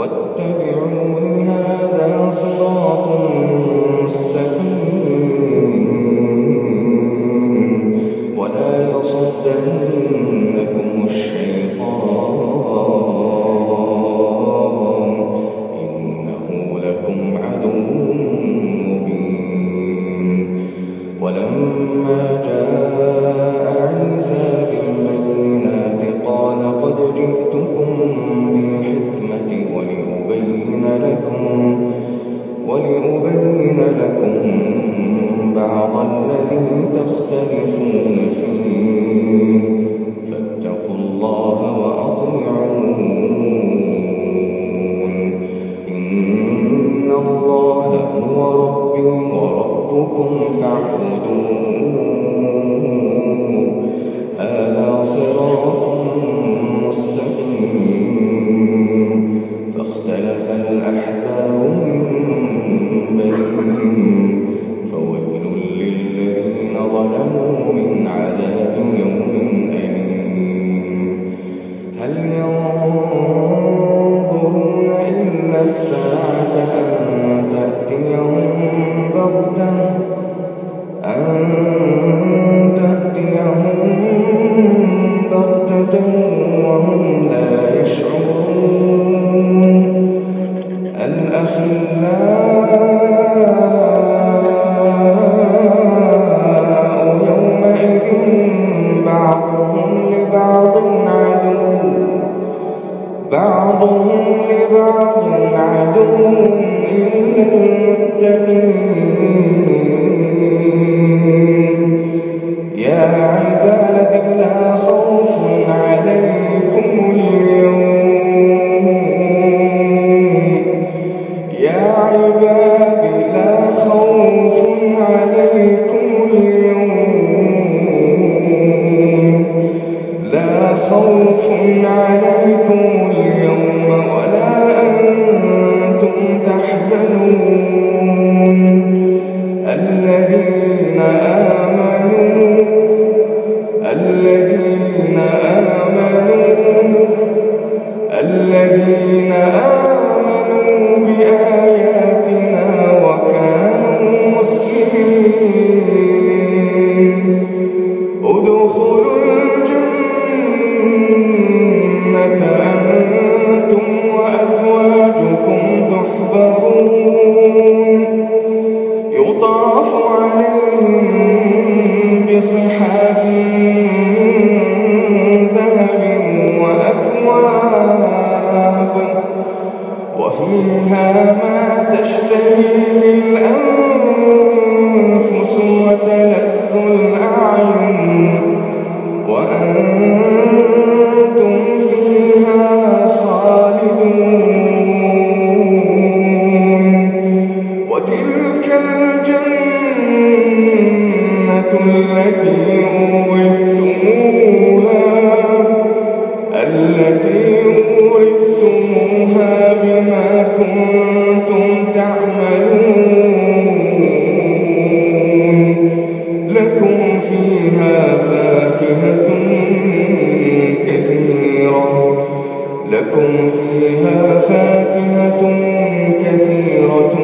واتبعوا voltando e لا خوف عليكم اليوم. لا خوف عليكم اليوم ولا أنتم تحزنون. الذين آمنوا فيها فاكهة كثيرة.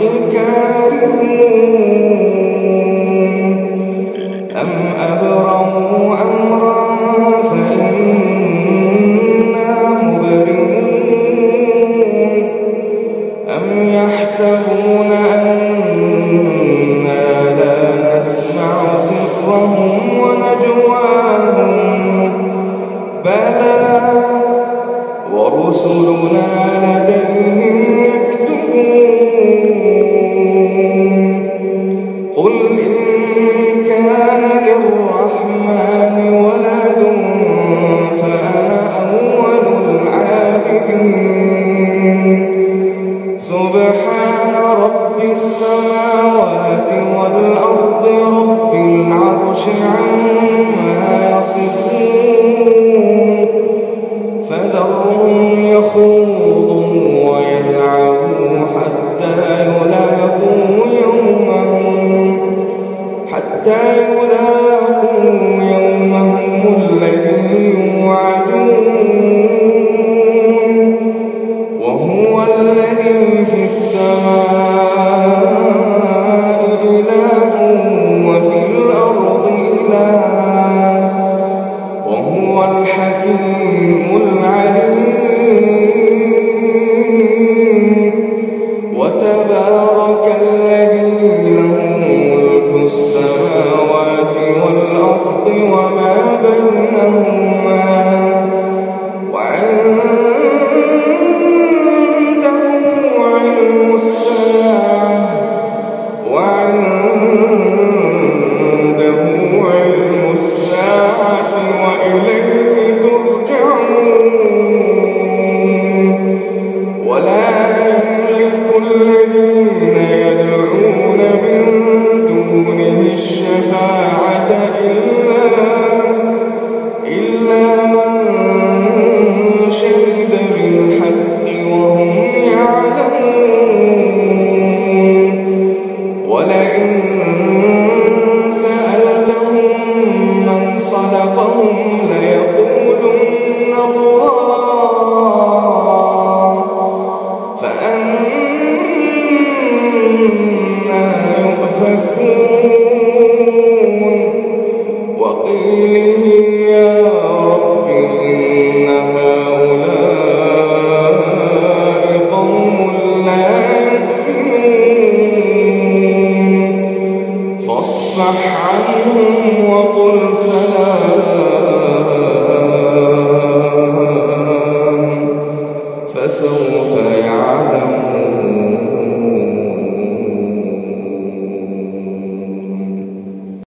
الكارهون وهم يخون فاصفح عنهم وقل